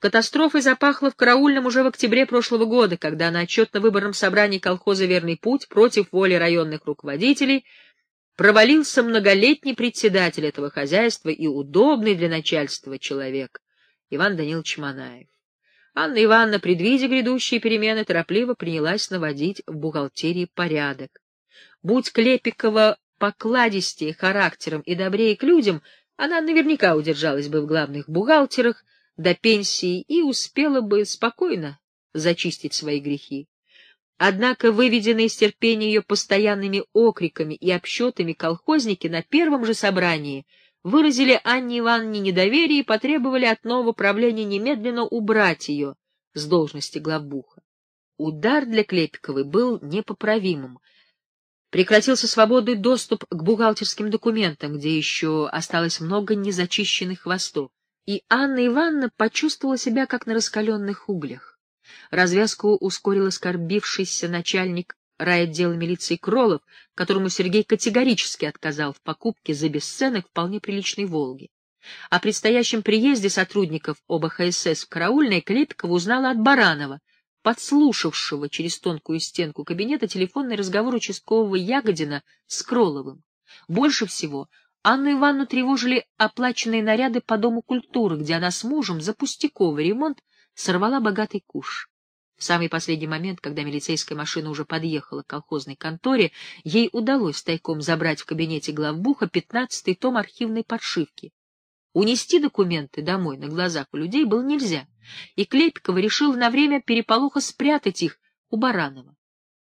Катастрофой запахло в караульном уже в октябре прошлого года, когда на отчетно-выборном собрании колхоза «Верный путь» против воли районных руководителей провалился многолетний председатель этого хозяйства и удобный для начальства человек Иван Данилович Манаев. Анна Ивановна, предвидя грядущие перемены, торопливо принялась наводить в бухгалтерии порядок. Будь Клепикова покладистее характером и добрее к людям, она наверняка удержалась бы в главных бухгалтерах, до пенсии и успела бы спокойно зачистить свои грехи. Однако выведенные из терпения ее постоянными окриками и обсчетами колхозники на первом же собрании выразили Анне Ивановне недоверие и потребовали от нового правления немедленно убрать ее с должности главбуха. Удар для Клепиковой был непоправимым. Прекратился свободный доступ к бухгалтерским документам, где еще осталось много незачищенных хвостов и Анна Ивановна почувствовала себя как на раскаленных углях. Развязку ускорил оскорбившийся начальник райотдела милиции Кролов, которому Сергей категорически отказал в покупке за бесценок вполне приличной «Волги». О предстоящем приезде сотрудников ОБХСС в караульное Клепикова узнала от Баранова, подслушавшего через тонкую стенку кабинета телефонный разговор участкового Ягодина с Кроловым. Больше всего Анну Ивановну тревожили оплаченные наряды по Дому культуры, где она с мужем за пустяковый ремонт сорвала богатый куш. В самый последний момент, когда милицейская машина уже подъехала к колхозной конторе, ей удалось тайком забрать в кабинете главбуха пятнадцатый том архивной подшивки. Унести документы домой на глазах у людей было нельзя, и Клепикова решила на время переполоха спрятать их у Баранова.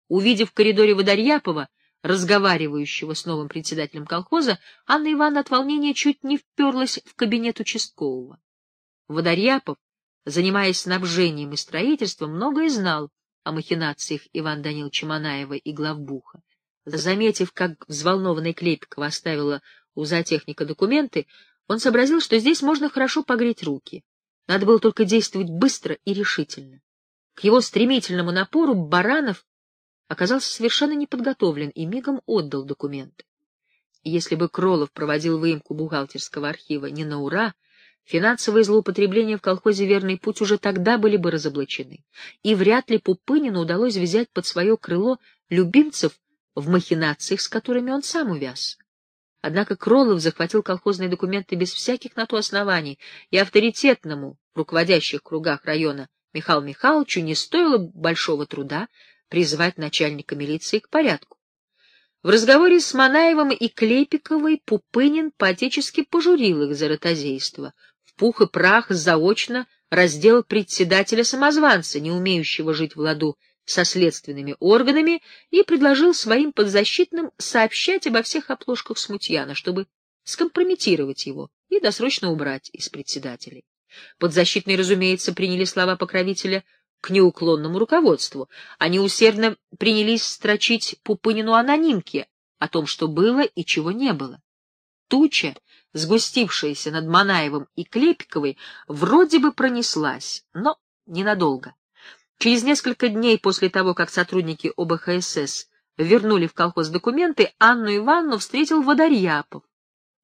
Увидев в коридоре Водорьяпова, разговаривающего с новым председателем колхоза, Анна Ивановна от волнения чуть не вперлась в кабинет участкового. Водорьяпов, занимаясь снабжением и строительством, многое знал о махинациях Ивана Даниловича Манаева и главбуха. Заметив, как взволнованная Клепикова оставила у зоотехника документы, он сообразил, что здесь можно хорошо погреть руки. Надо было только действовать быстро и решительно. К его стремительному напору Баранов оказался совершенно неподготовлен и мигом отдал документы. Если бы Кролов проводил выемку бухгалтерского архива не на ура, финансовые злоупотребления в колхозе «Верный путь» уже тогда были бы разоблачены, и вряд ли Пупынину удалось взять под свое крыло любимцев в махинациях, с которыми он сам увяз. Однако Кролов захватил колхозные документы без всяких на то оснований, и авторитетному в руководящих кругах района Михаилу Михайловичу не стоило большого труда призвать начальника милиции к порядку. В разговоре с Манаевым и Клепиковой Пупынин по-отечески пожурил их за ротозейство. В пух и прах заочно раздел председателя-самозванца, не умеющего жить в ладу со следственными органами, и предложил своим подзащитным сообщать обо всех оплошках смутьяна, чтобы скомпрометировать его и досрочно убрать из председателей. Подзащитные, разумеется, приняли слова покровителя к неуклонному руководству. Они усердно принялись строчить Пупынину анонимки о том, что было и чего не было. Туча, сгустившаяся над Манаевым и Клепиковой, вроде бы пронеслась, но ненадолго. Через несколько дней после того, как сотрудники ОБХСС вернули в колхоз документы, Анну Ивановну встретил Водорьяпов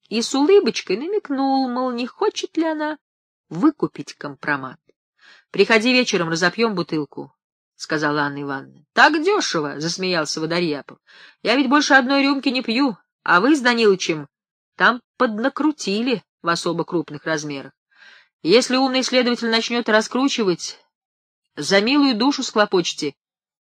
и с улыбочкой намекнул, мол, не хочет ли она выкупить компромат. Приходи вечером, разопьем бутылку, — сказала Анна Ивановна. — Так дешево, — засмеялся Водорьяпов. — Я ведь больше одной рюмки не пью, а вы с Данилычем там поднакрутили в особо крупных размерах. Если умный следователь начнет раскручивать, за милую душу склопочете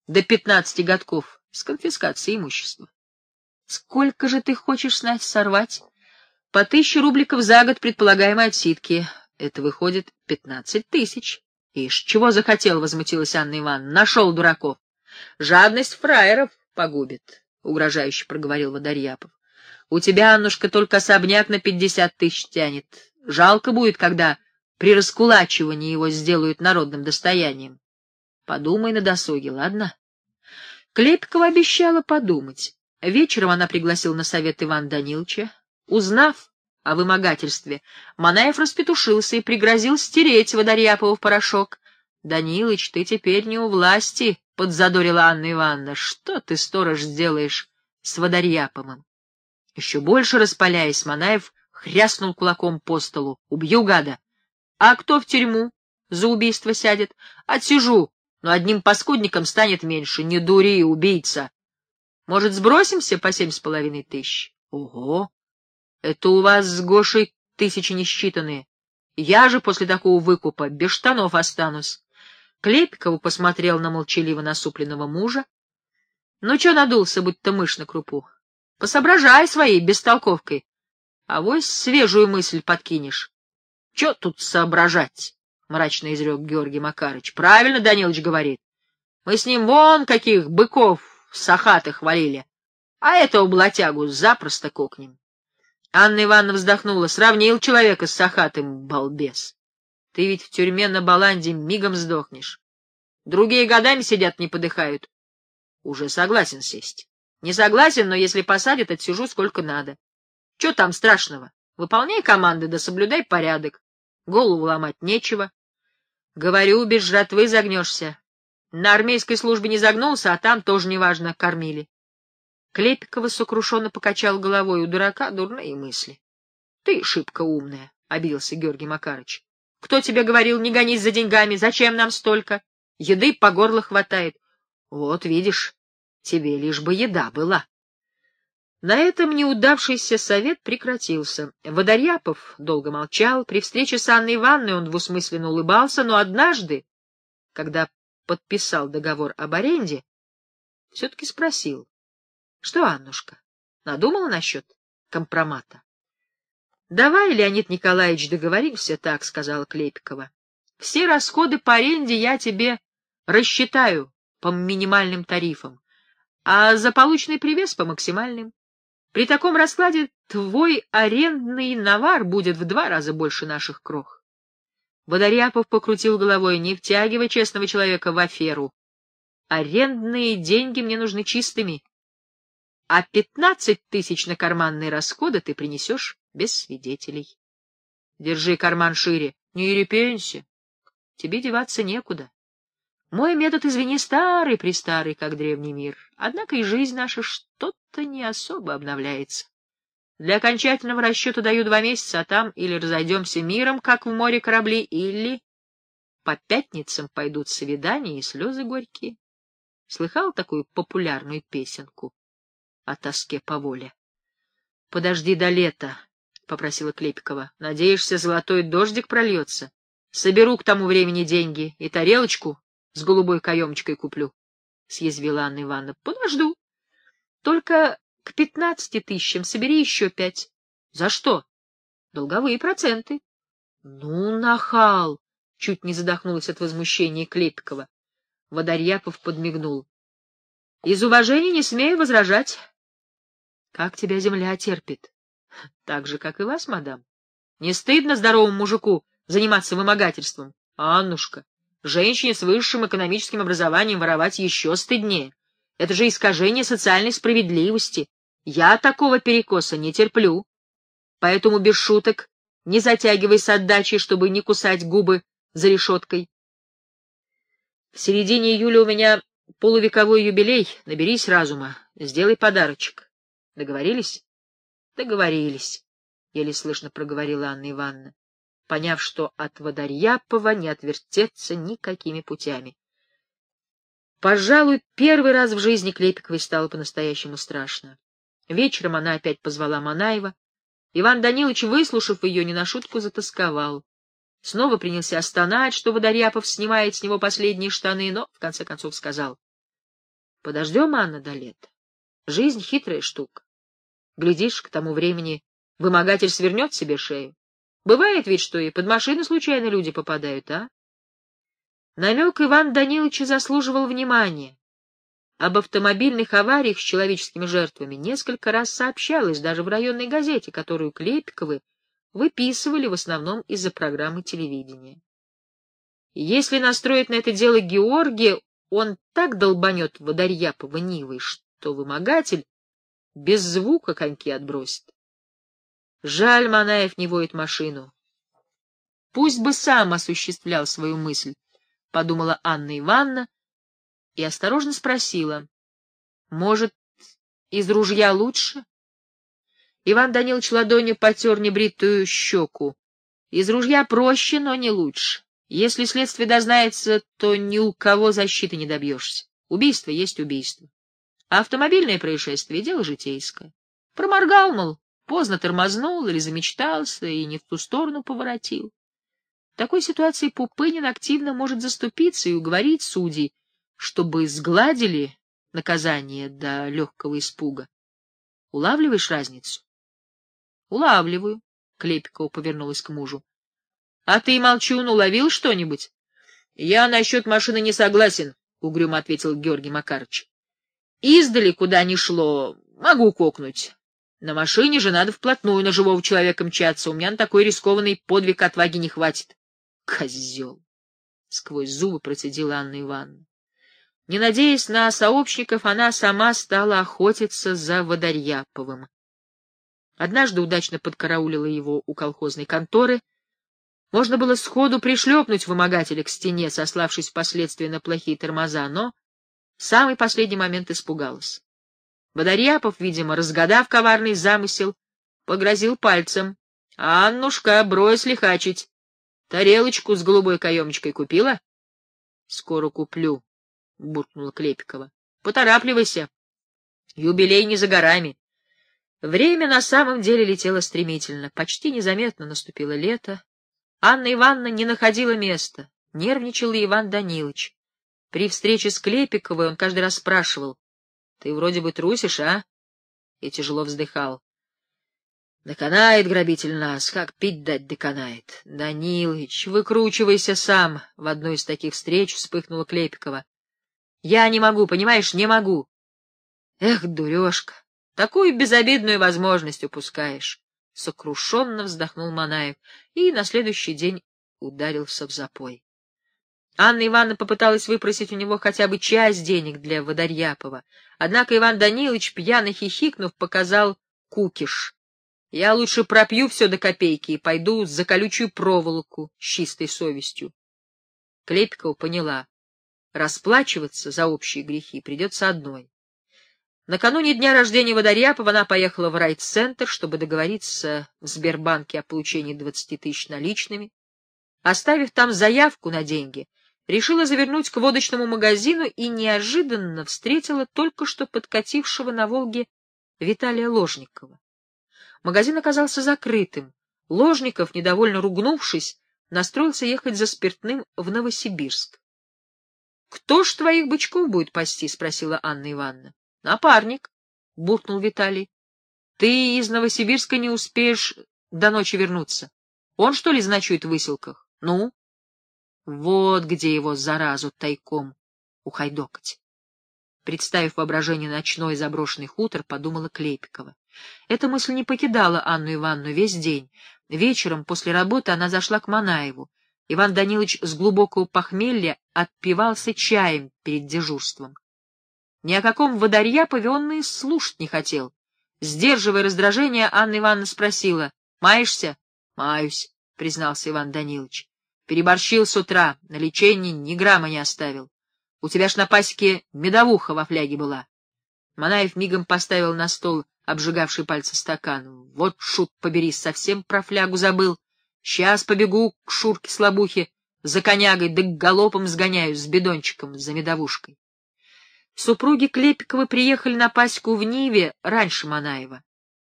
до пятнадцати годков с конфискацией имущества. — Сколько же ты хочешь, снать сорвать? — По тысяче рубликов за год предполагаемой отсидки. Это выходит пятнадцать тысяч. — Ишь, чего захотел, — возмутилась Анна Ивановна. — Нашел дураков. — Жадность фраеров погубит, — угрожающе проговорил Водорьяпов. — У тебя, Аннушка, только особняк на пятьдесят тысяч тянет. Жалко будет, когда при раскулачивании его сделают народным достоянием. Подумай на досуге, ладно? Клепикова обещала подумать. Вечером она пригласила на совет Ивана Даниловича. Узнав, о вымогательстве, Манаев распетушился и пригрозил стереть Водорьяпова в порошок. — Данилыч, ты теперь не у власти, — подзадорила Анна Ивановна. — Что ты, сторож, сделаешь с Водорьяповым? Еще больше распаляясь, Манаев хряснул кулаком по столу. — Убью гада! — А кто в тюрьму? — за убийство сядет. Отсижу, но одним паскудником станет меньше. Не дури, убийца. Может, сбросимся по семь с половиной тысяч? Ого! Это у вас с Гошей тысячи несчитанные. Я же после такого выкупа без штанов останусь. Клепиков посмотрел на молчаливо насупленного мужа. Ну, чё надулся, будто мышь на крупу? Посоображай своей бестолковкой. А вось свежую мысль подкинешь. Чё тут соображать? — мрачно изрек Георгий Макарыч. — Правильно Данилович говорит. Мы с ним вон каких быков сахатых хвалили, а этого блатягу запросто кокнем. Анна Ивановна вздохнула. Сравнил человека с сахатым, балбес. Ты ведь в тюрьме на Баланде мигом сдохнешь. Другие годами сидят, не подыхают. Уже согласен сесть. Не согласен, но если посадят, отсижу сколько надо. Че там страшного? Выполняй команды, да соблюдай порядок. Голову ломать нечего. Говорю, без жратвы загнешься. На армейской службе не загнулся, а там тоже неважно, кормили. Клепикова сокрушенно покачал головой. У дурака дурные мысли. — Ты шибко умная, — обиделся Георгий Макарыч. — Кто тебе говорил, не гонись за деньгами, зачем нам столько? Еды по горло хватает. Вот видишь, тебе лишь бы еда была. На этом неудавшийся совет прекратился. Водоряпов долго молчал. При встрече с Анной Ивановной он двусмысленно улыбался, но однажды, когда подписал договор об аренде, все-таки спросил. — Что, Аннушка, надумала насчет компромата? — Давай, Леонид Николаевич, договоримся так, — сказала Клепикова. — Все расходы по аренде я тебе рассчитаю по минимальным тарифам, а за полученный привес по максимальным. При таком раскладе твой арендный навар будет в два раза больше наших крох. Водоряпов покрутил головой, не втягивай честного человека в аферу. Арендные деньги мне нужны чистыми, а пятнадцать тысяч на карманные расходы ты принесешь без свидетелей. Держи карман шире, не ерепенься, тебе деваться некуда. Мой метод, извини, старый-престарый, как древний мир. Однако и жизнь наша что-то не особо обновляется. Для окончательного расчета даю два месяца, а там или разойдемся миром, как в море корабли, или по пятницам пойдут свидания и слезы горькие. Слыхал такую популярную песенку о тоске по воле? — Подожди до лета, — попросила Клепикова. — Надеешься, золотой дождик прольется? Соберу к тому времени деньги и тарелочку с голубой каемочкой куплю, — съязвила Анна Ивановна. — Подожду. Только к пятнадцати тысячам собери еще пять. — За что? — Долговые проценты. — Ну, нахал! — чуть не задохнулась от возмущения Клепикова. Водорьяпов подмигнул. — Из уважения не смею возражать. — Как тебя земля терпит? — Так же, как и вас, мадам. Не стыдно здоровому мужику заниматься вымогательством? Аннушка, Женщине с высшим экономическим образованием воровать еще стыднее. Это же искажение социальной справедливости. Я такого перекоса не терплю. Поэтому без шуток не затягивай с отдачей, чтобы не кусать губы за решеткой. В середине июля у меня полувековой юбилей. Наберись разума. Сделай подарочек. Договорились? Договорились, — еле слышно проговорила Анна Ивановна поняв, что от Водорьяпова не отвертеться никакими путями. Пожалуй, первый раз в жизни Клепиковой стало по-настоящему страшно. Вечером она опять позвала Манаева. Иван Данилович, выслушав ее, не на шутку затасковал. Снова принялся стонать, что Водорьяпов снимает с него последние штаны, но, в конце концов, сказал. — Подождем, Анна, до лета. Жизнь — хитрая штука. Глядишь, к тому времени вымогатель свернет себе шею. Бывает ведь, что и под машины случайно люди попадают, а? Намек Иван Даниловича заслуживал внимания. Об автомобильных авариях с человеческими жертвами несколько раз сообщалось даже в районной газете, которую Клепиковы выписывали в основном из-за программы телевидения. Если настроить на это дело Георгия, он так долбанет Водорьяпова Нивой, что вымогатель без звука коньки отбросит. Жаль, Манаев не воет машину. Пусть бы сам осуществлял свою мысль, — подумала Анна Ивановна и осторожно спросила. — Может, из ружья лучше? Иван Данилович ладонью потер небритую щеку. Из ружья проще, но не лучше. Если следствие дознается, то ни у кого защиты не добьешься. Убийство есть убийство. А автомобильное происшествие — дело житейское. Проморгал, мол, поздно тормознул или замечтался и не в ту сторону поворотил. В такой ситуации Пупынин активно может заступиться и уговорить судей, чтобы сгладили наказание до легкого испуга. Улавливаешь разницу? — Улавливаю. Клепикова повернулась к мужу. — А ты, молчун, уловил что-нибудь? — Я насчет машины не согласен, — угрюмо ответил Георгий Макарович. — Издали, куда ни шло, могу кокнуть. На машине же надо вплотную на живого человека мчаться. У меня на такой рискованный подвиг отваги не хватит. — Козел! — сквозь зубы процедила Анна Ивановна. Не надеясь на сообщников, она сама стала охотиться за Водорьяповым. Однажды удачно подкараулила его у колхозной конторы. Можно было сходу пришлепнуть вымогателя к стене, сославшись впоследствии на плохие тормоза, но в самый последний момент испугалась. Водорьяпов, видимо, разгадав коварный замысел, погрозил пальцем. — Аннушка, брось лихачить. Тарелочку с голубой каемочкой купила? — Скоро куплю, — буркнула Клепикова. — Поторапливайся. Юбилей не за горами. Время на самом деле летело стремительно. Почти незаметно наступило лето. Анна Ивановна не находила места. Нервничал Иван Данилович. При встрече с Клепиковой он каждый раз спрашивал. — Ты вроде бы трусишь, а? И тяжело вздыхал. Доконает грабитель нас, как пить дать доконает. Данилыч, выкручивайся сам. В одной из таких встреч вспыхнула Клепикова. Я не могу, понимаешь, не могу. Эх, дурежка, такую безобидную возможность упускаешь. Сокрушенно вздохнул Манаев и на следующий день ударился в запой. Анна Ивановна попыталась выпросить у него хотя бы часть денег для Водорьяпова, однако Иван Данилович, пьяно хихикнув, показал кукиш. Я лучше пропью все до копейки и пойду за колючую проволоку с чистой совестью. Клепикова поняла. Расплачиваться за общие грехи придется одной. Накануне дня рождения Водорьяпова она поехала в райцентр, чтобы договориться в Сбербанке о получении двадцати тысяч наличными. Оставив там заявку на деньги, решила завернуть к водочному магазину и неожиданно встретила только что подкатившего на Волге Виталия Ложникова. Магазин оказался закрытым. Ложников, недовольно ругнувшись, настроился ехать за спиртным в Новосибирск. — Кто ж твоих бычков будет пасти? — спросила Анна Ивановна. — Напарник, — буркнул Виталий. — Ты из Новосибирска не успеешь до ночи вернуться. Он, что ли, значит в выселках? Ну? Вот где его заразу тайком ухайдокать. Представив воображение ночной заброшенный хутор, подумала Клепикова. Эта мысль не покидала Анну Ивановну весь день. Вечером после работы она зашла к Манаеву. Иван Данилович с глубокого похмелья отпивался чаем перед дежурством. Ни о каком водорьяпове он и слушать не хотел. Сдерживая раздражение, Анна Ивановна спросила, «Маешься?» «Маюсь», — признался Иван Данилович. «Переборщил с утра, на лечение ни грамма не оставил. У тебя ж на пасеке медовуха во фляге была». Манаев мигом поставил на стол обжигавший пальцы стакан. Вот, шут побери, совсем про флягу забыл. Сейчас побегу к Шурке-слабухе за конягой, да галопом сгоняюсь с бидончиком за медовушкой. Супруги Клепиковы приехали на пасеку в Ниве раньше Манаева.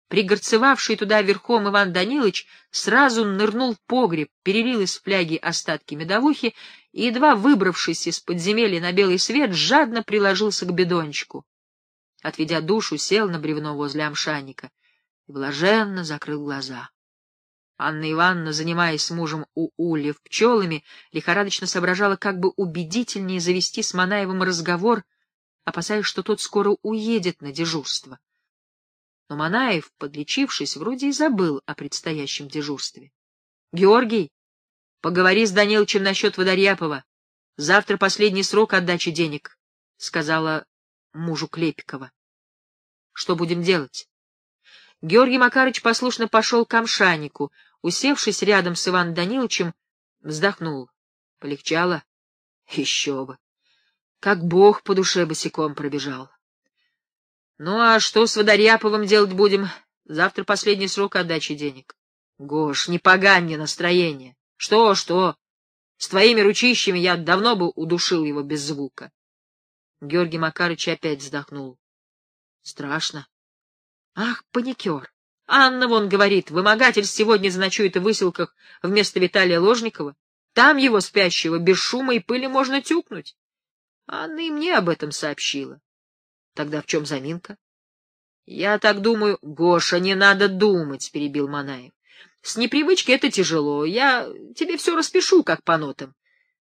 Пригорцевавший туда верхом Иван Данилович сразу нырнул в погреб, перелил из фляги остатки медовухи и, едва выбравшись из подземелья на белый свет, жадно приложился к бидончику отведя душу, сел на бревно возле амшанника и блаженно закрыл глаза. Анна Ивановна, занимаясь с мужем у ульев пчелами, лихорадочно соображала, как бы убедительнее завести с Манаевым разговор, опасаясь, что тот скоро уедет на дежурство. Но Манаев, подлечившись, вроде и забыл о предстоящем дежурстве. — Георгий, поговори с Даниловичем насчет Водорьяпова. Завтра последний срок отдачи денег, — сказала мужу Клепикова. Что будем делать? Георгий Макарыч послушно пошел к Амшанику, усевшись рядом с Иваном Даниловичем, вздохнул. Полегчало? Еще бы. Как бог по душе босиком пробежал. Ну, а что с Водоряповым делать будем? Завтра последний срок отдачи денег. Гош, не погань мне настроение. Что, что? С твоими ручищами я давно бы удушил его без звука. Георгий Макарыч опять вздохнул. Страшно. Ах, паникер. Анна вон говорит, вымогатель сегодня заночует в выселках вместо Виталия Ложникова. Там его спящего без шума и пыли можно тюкнуть. Анна и мне об этом сообщила. Тогда в чем заминка? Я так думаю... Гоша, не надо думать, перебил Манаев. С непривычки это тяжело. Я тебе все распишу, как по нотам.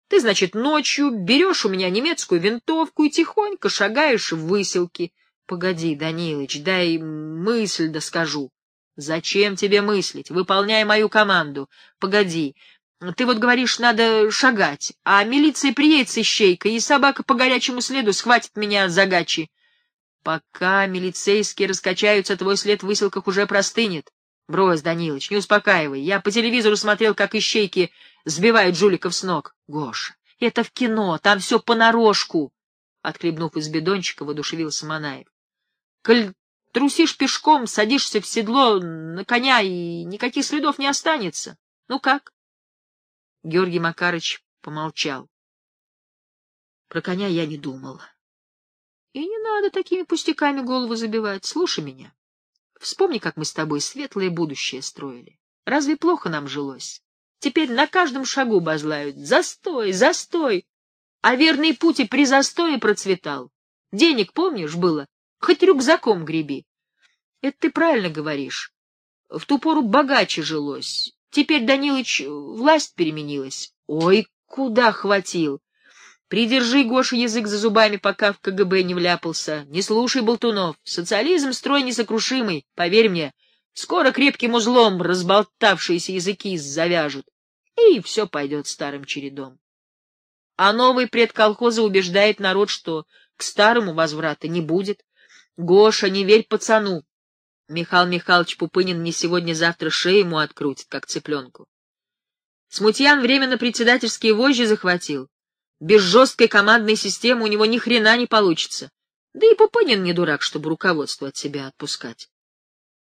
Ты, значит, ночью берешь у меня немецкую винтовку и тихонько шагаешь в выселки. Погоди, Данилыч, дай мысль да скажу. Зачем тебе мыслить? Выполняй мою команду. Погоди. Ты вот говоришь, надо шагать, а милиция приедет с ищейкой, и собака по горячему следу схватит меня за гачи. Пока милицейские раскачаются, твой след в выселках уже простынет. Брось, Данилыч, не успокаивай. Я по телевизору смотрел, как ищейки сбивают жуликов с ног. Гоша, это в кино, там все понарошку. Отхлебнув из бидончика, воодушевился Манаев. Коль трусишь пешком, садишься в седло на коня, и никаких следов не останется. Ну как? Георгий Макарыч помолчал. Про коня я не думал. И не надо такими пустяками голову забивать. Слушай меня. Вспомни, как мы с тобой светлое будущее строили. Разве плохо нам жилось? Теперь на каждом шагу базлают. Застой, застой. А верный путь и при застое процветал. Денег, помнишь, было? Хоть рюкзаком греби. Это ты правильно говоришь. В ту пору богаче жилось. Теперь, Данилыч, власть переменилась. Ой, куда хватил. Придержи, Гоша, язык за зубами, пока в КГБ не вляпался. Не слушай болтунов. Социализм — строй несокрушимый, поверь мне. Скоро крепким узлом разболтавшиеся языки завяжут, и все пойдет старым чередом. А новый предколхоза убеждает народ, что к старому возврата не будет. Гоша, не верь пацану. Михаил Михайлович Пупынин не сегодня-завтра шею ему открутит, как цыпленку. Смутьян временно председательские вожжи захватил. Без жесткой командной системы у него ни хрена не получится. Да и Пупынин не дурак, чтобы руководство от себя отпускать.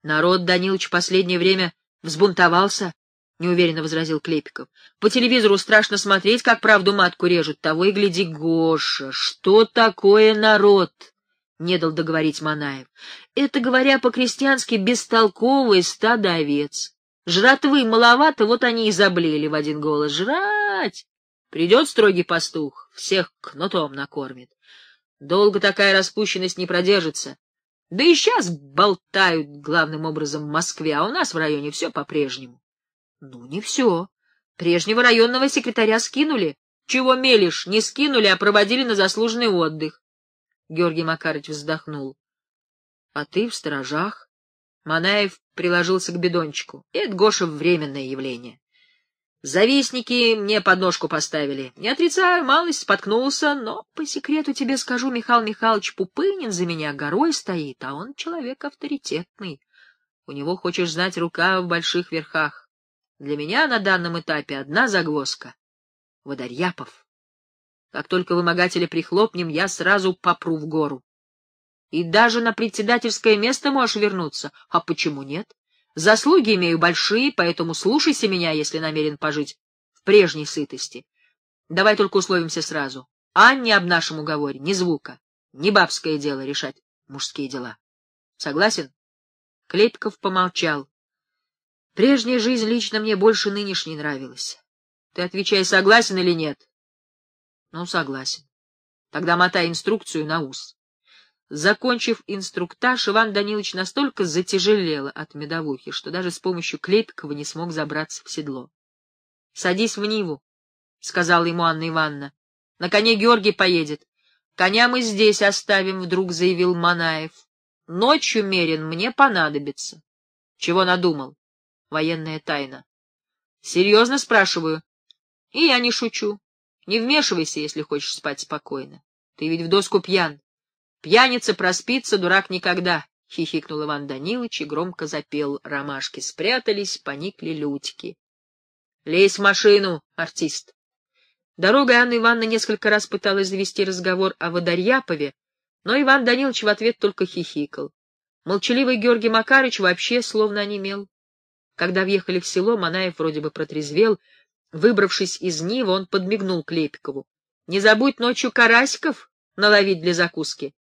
Народ, Данилович, последнее время взбунтовался, — неуверенно возразил Клепиков. По телевизору страшно смотреть, как правду матку режут. Того и гляди, Гоша, что такое народ? — не дал договорить Манаев. — Это, говоря по-крестьянски, бестолковые стадо овец. Жратвы маловато, вот они и заблели в один голос. Жрать! Придет строгий пастух, всех кнутом накормит. Долго такая распущенность не продержится. Да и сейчас болтают главным образом в Москве, а у нас в районе все по-прежнему. Ну, не все. Прежнего районного секретаря скинули. Чего мелешь, не скинули, а проводили на заслуженный отдых. Георгий Макарович вздохнул. — А ты в сторожах? Манаев приложился к бидончику. — Это, Гоша, временное явление. Завистники мне подножку поставили. Не отрицаю, малость споткнулся, но по секрету тебе скажу, Михаил Михайлович Пупынин за меня горой стоит, а он человек авторитетный. У него, хочешь знать, рука в больших верхах. Для меня на данном этапе одна загвоздка — Водорьяпов. Как только вымогателя прихлопнем, я сразу попру в гору. И даже на председательское место можешь вернуться. А почему нет? Заслуги имею большие, поэтому слушайся меня, если намерен пожить в прежней сытости. Давай только условимся сразу. Анне об нашем уговоре ни звука. Не бабское дело решать мужские дела. Согласен? Клепиков помолчал. Прежняя жизнь лично мне больше нынешней нравилась. Ты отвечай, согласен или нет? Ну, согласен. Тогда мотай инструкцию на ус. Закончив инструктаж, Иван Данилович настолько затяжелел от медовухи, что даже с помощью Клепикова не смог забраться в седло. — Садись в Ниву, — сказала ему Анна Ивановна. — На коне Георгий поедет. Коня мы здесь оставим, — вдруг заявил Манаев. — Ночью, Мерин, мне понадобится. — Чего надумал? Военная тайна. — Серьезно спрашиваю. — И я не шучу. Не вмешивайся, если хочешь спать спокойно. Ты ведь в доску пьян. Пьяница проспится, дурак никогда. — хихикнул Иван Данилович и громко запел. Ромашки спрятались, поникли лютики. — Лезь в машину, артист! Дорогой Анна Ивановна несколько раз пыталась завести разговор о Водорьяпове, но Иван Данилович в ответ только хихикал. Молчаливый Георгий Макарыч вообще словно онемел. Когда въехали в село, Манаев вроде бы протрезвел Выбравшись из Нива, он подмигнул Клепикову. — Не забудь ночью карасиков наловить для закуски.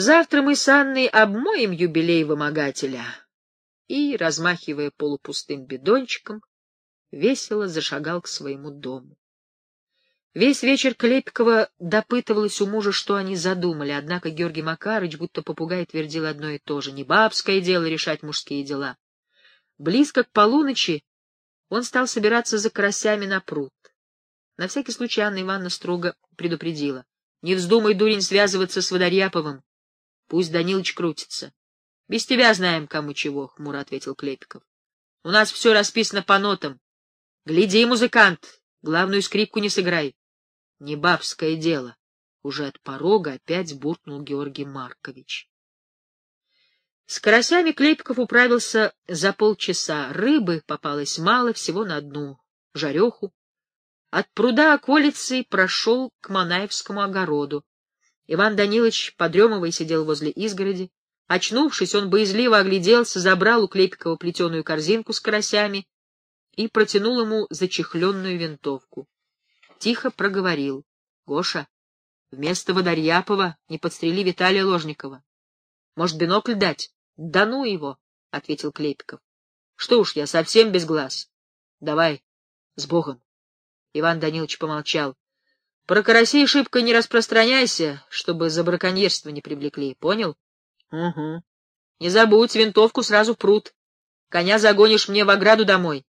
Завтра мы с Анной обмоем юбилей вымогателя. И, размахивая полупустым бидончиком, весело зашагал к своему дому. Весь вечер Клепикова допытывалась у мужа, что они задумали, однако Георгий Макарыч будто попугай твердил одно и то же. Не бабское дело решать мужские дела. Близко к полуночи он стал собираться за карасями на пруд. На всякий случай Анна Ивановна строго предупредила. — Не вздумай, дурень, связываться с Водорьяповым. Пусть Данилыч крутится. — Без тебя знаем, кому чего, — хмуро ответил Клепиков. — У нас все расписано по нотам. Гляди, музыкант, главную скрипку не сыграй. Не бабское дело. Уже от порога опять буркнул Георгий Маркович. С карасями Клепиков управился за полчаса. Рыбы попалось мало, всего на одну жареху. От пруда околицы прошел к Манаевскому огороду. Иван Данилович, подремывая, сидел возле изгороди. Очнувшись, он боязливо огляделся, забрал у Клепикова плетеную корзинку с карасями и протянул ему зачехленную винтовку тихо проговорил. — Гоша, вместо Водорьяпова не подстрели Виталия Ложникова. — Может, бинокль дать? — Да ну его, — ответил Клепиков. — Что уж я, совсем без глаз. Давай, с Богом. Иван Данилович помолчал. — Про карасей шибко не распространяйся, чтобы за браконьерство не привлекли, понял? — Угу. Не забудь, винтовку сразу пруд. Коня загонишь мне в ограду домой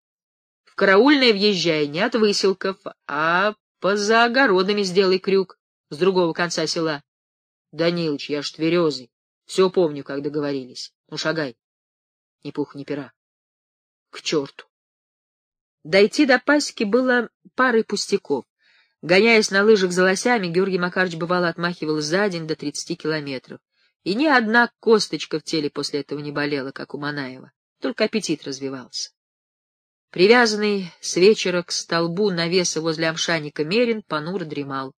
караульное въезжай не от выселков, а поза огородами сделай крюк с другого конца села. Данилыч, я ж тверезый, все помню, как договорились. Ну, шагай. Ни пух, ни пера. К черту. Дойти до пасеки было парой пустяков. Гоняясь на лыжах за лосями, Георгий Макарович бывало отмахивал за день до тридцати километров. И ни одна косточка в теле после этого не болела, как у Манаева, только аппетит развивался. Привязанный с вечера к столбу навеса возле амшаника Мерин понуро дремал.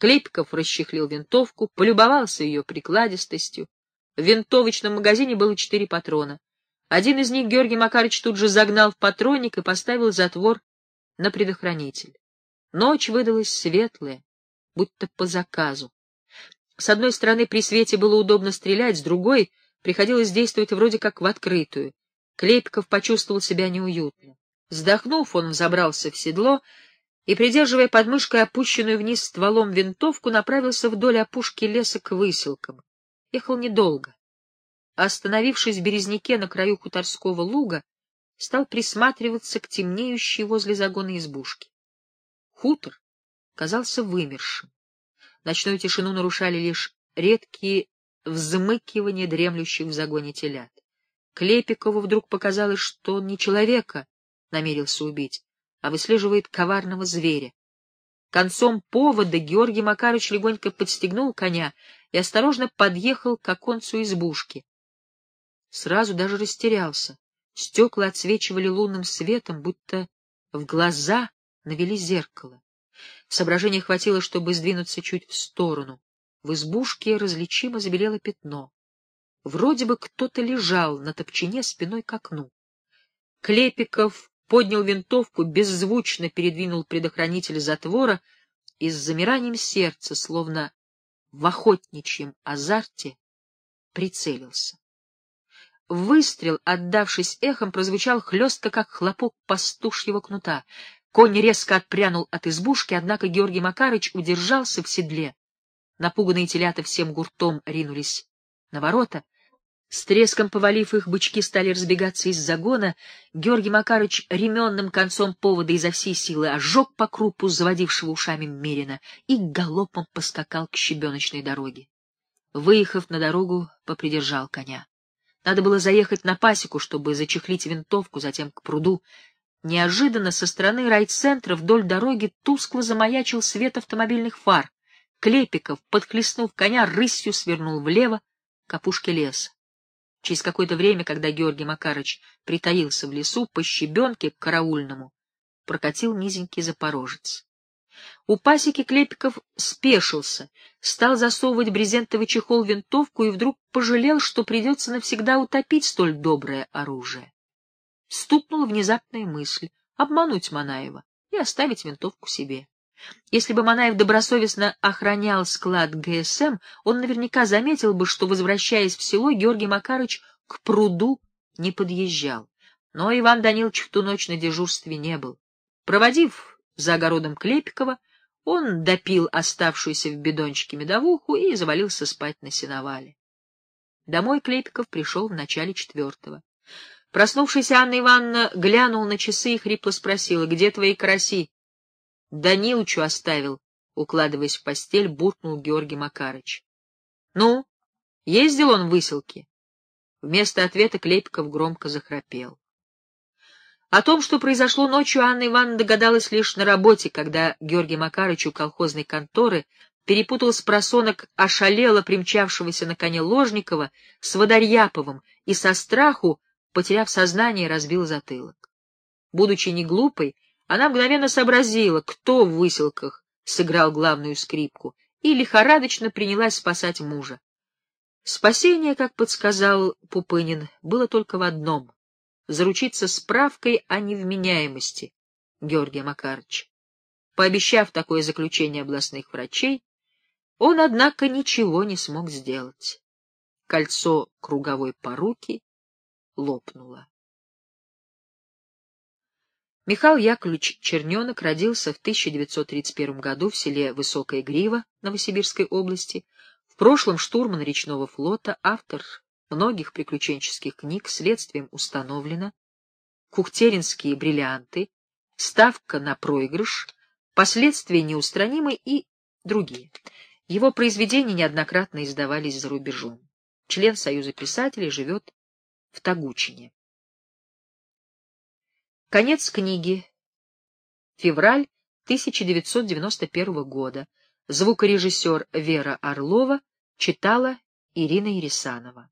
Клепиков расчехлил винтовку, полюбовался ее прикладистостью. В винтовочном магазине было четыре патрона. Один из них Георгий Макарович тут же загнал в патронник и поставил затвор на предохранитель. Ночь выдалась светлая, будто по заказу. С одной стороны, при свете было удобно стрелять, с другой приходилось действовать вроде как в открытую. Клепиков почувствовал себя неуютно. Вздохнув, он взобрался в седло и, придерживая подмышкой опущенную вниз стволом винтовку, направился вдоль опушки леса к выселкам. Ехал недолго. Остановившись в березняке на краю хуторского луга, стал присматриваться к темнеющей возле загона избушки. Хутор казался вымершим. Ночную тишину нарушали лишь редкие взмыкивания дремлющих в загоне телят. Клепикову вдруг показалось, что он не человека намерился убить, а выслеживает коварного зверя. Концом повода Георгий Макарович легонько подстегнул коня и осторожно подъехал к оконцу избушки. Сразу даже растерялся. Стекла отсвечивали лунным светом, будто в глаза навели зеркало. Соображения хватило, чтобы сдвинуться чуть в сторону. В избушке различимо забелело пятно. Вроде бы кто-то лежал на топчине спиной к окну. Клепиков поднял винтовку, беззвучно передвинул предохранитель затвора и с замиранием сердца, словно в охотничьем азарте, прицелился. Выстрел, отдавшись эхом, прозвучал хлестко, как хлопок пастушьего кнута. Конь резко отпрянул от избушки, однако Георгий Макарыч удержался в седле. Напуганные телята всем гуртом ринулись на ворота, с треском повалив их, бычки стали разбегаться из загона. Георгий Макарыч ременным концом повода изо всей силы ожег по крупу заводившего ушами Мерина и галопом поскакал к щебеночной дороге. Выехав на дорогу, попридержал коня. Надо было заехать на пасеку, чтобы зачехлить винтовку, затем к пруду. Неожиданно со стороны райцентра вдоль дороги тускло замаячил свет автомобильных фар. Клепиков, подхлестнув коня, рысью свернул влево к опушке леса. Через какое-то время, когда Георгий Макарыч притаился в лесу, по щебенке к караульному прокатил низенький запорожец. У пасеки Клепиков спешился, стал засовывать брезентовый чехол винтовку и вдруг пожалел, что придется навсегда утопить столь доброе оружие. Стукнула внезапная мысль — обмануть Манаева. и оставить винтовку себе. Если бы Манаев добросовестно охранял склад ГСМ, он наверняка заметил бы, что, возвращаясь в село, Георгий Макарыч к пруду не подъезжал. Но Иван Данилович в ту ночь на дежурстве не был. Проводив за огородом Клепикова, он допил оставшуюся в бидончике медовуху и завалился спать на сеновале. Домой Клепиков пришел в начале четвертого. Проснувшаяся Анна Ивановна глянула на часы и хрипло спросила, где твои караси? — Данилычу оставил, укладываясь в постель, буркнул Георгий Макарыч. — Ну, ездил он в выселке? Вместо ответа Клепиков громко захрапел. О том, что произошло ночью, Анна Ивановна догадалась лишь на работе, когда Георгий Макарыч у колхозной конторы перепутал с просонок ошалело примчавшегося на коне Ложникова с Водорьяповым и со страху, потеряв сознание, разбил затылок. Будучи не глупой, она мгновенно сообразила, кто в выселках сыграл главную скрипку, и лихорадочно принялась спасать мужа. Спасение, как подсказал Пупынин, было только в одном — заручиться справкой о невменяемости Георгия Макарыча. Пообещав такое заключение областных врачей, он, однако, ничего не смог сделать. Кольцо круговой поруки лопнуло. Михаил Яковлевич Черненок родился в 1931 году в селе Высокая Грива Новосибирской области, в прошлом штурман речного флота, автор многих приключенческих книг, следствием установлено, кухтеринские бриллианты, ставка на проигрыш, последствия неустранимы и другие. Его произведения неоднократно издавались за рубежом. Член Союза писателей живет в Тагучине. Конец книги. Февраль 1991 года. Звукорежиссер Вера Орлова читала Ирина Ересанова.